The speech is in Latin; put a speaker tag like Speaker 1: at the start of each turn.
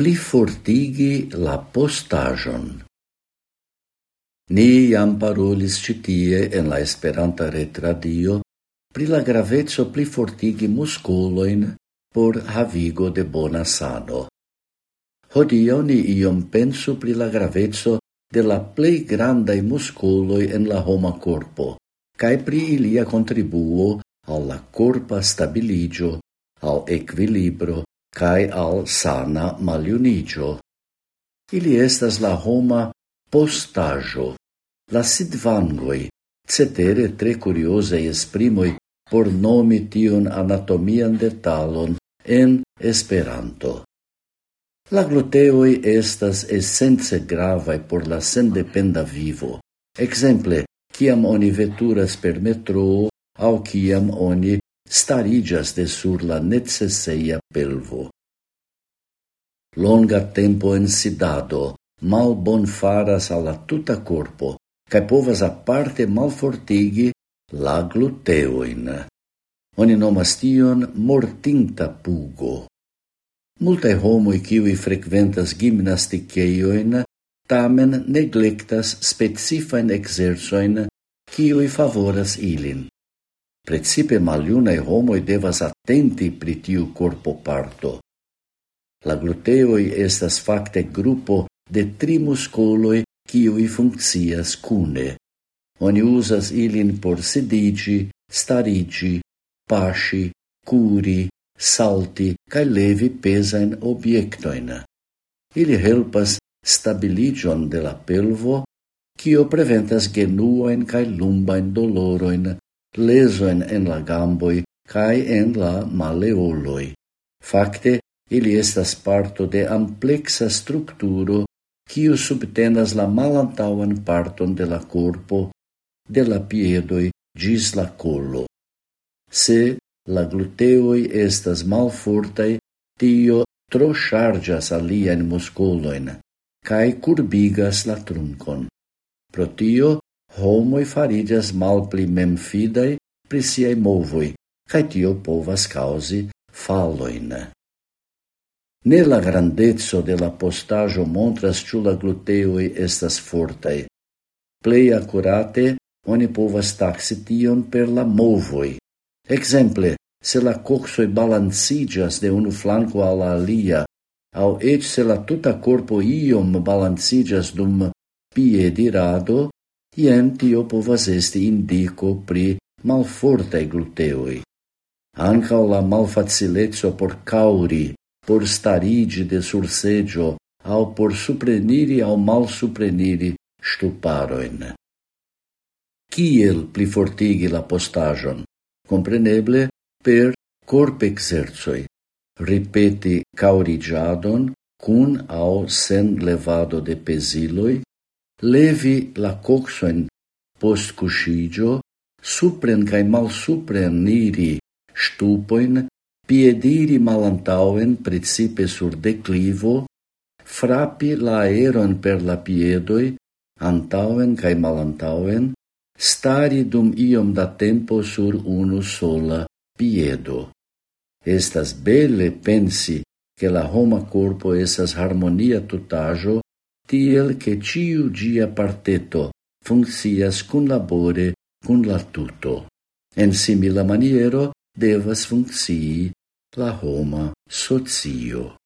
Speaker 1: pli fortigi la postajon. Ni jam parolis citie en la Esperanta retradio pri la graveco plifortigi muskolojn por havigo de bona sano. Hodio ni iom pensu pri la graveco de la plej grandaj muskoloj en la homa korpo kaj pri ilia kontribuo al la stabiligio, al ekvilibro cae al sana maliunigio. Ili estas la homa postajo, la sidvangoi, cetere tre curiosei esprimoi por nomi tiun anatomian detalon en Esperanto. La gluteoi estas essence gravae por la sendependa vivo. Exemple, ciam oni veturas per metro, au ciam oni starigas de sur la necesseia pelvo. Longa tempo en sidado mal bonfaras alla tuta corpo, cae povas aparte malfortigi la gluteoin. Oni nomas tion mortinta pugo. Multae homoi kiwi frequentas gimnasticeioin tamen neglectas specifain exersoin kiwi favoras ilin. Precipe maliunae homoi devas atenti pri tiu corpo parto. La gluteoi estas facte grupo de tri muscoloi kiuj funccias cune. Oni uzas ilin por sedigi, starigi, paŝi, curi, salti kaj levi pesajn obiectoin. Ili helpas stabiligion de la pelvo, cio preventas genuoin kaj lumbain doloroin lesoen en la gamboi cae en la maleoloi. Fakte, ili estas parto de amplexa strukturo kiu subtenas la malantauan parton de la corpo, de la piedoi gis la collo. Se la gluteoi estas malfortai, tio tro chargas alien muscoloin, cae curbigas la truncon. Pro tio, homoj fariĝas malpli memfidaj pri siei movoi, cae tio povas causi falloin. Ne la grandeco de la postajo montras ĉu la estas fortai. Plei accurate, oni povas taxi tion per la movoi. Exemple, se la coxoi balancigas de unu flanco alla alia, au ec se la tuta corpo iom balancigas dum piedirado, Ien tio povas esti indico pri malfortai gluteoi. Ancao la malfacilezzo por cauri, por starigi de surseggio, au por supreniri au mal supreniri stuparoin. Kiel plifortigi la postajon? Compreneble per corp exerzoi, ripeti caurigiadon cun au sen levado de pesiloi, levi la coxoen post cuscigio, supren cae malsupren niri stupoin, piediri malantauen principe sur declivo, frapi la aeron per la piedoi, antauen cae malantauen, stari dum iom da tempo sur unu sola piedo. Estas belle pensi che la homa corpo essas harmonia tutajo tiel che ciu gia parteto funccias cun labore cun la tuto. En simila maniero devas funccii la homa socio.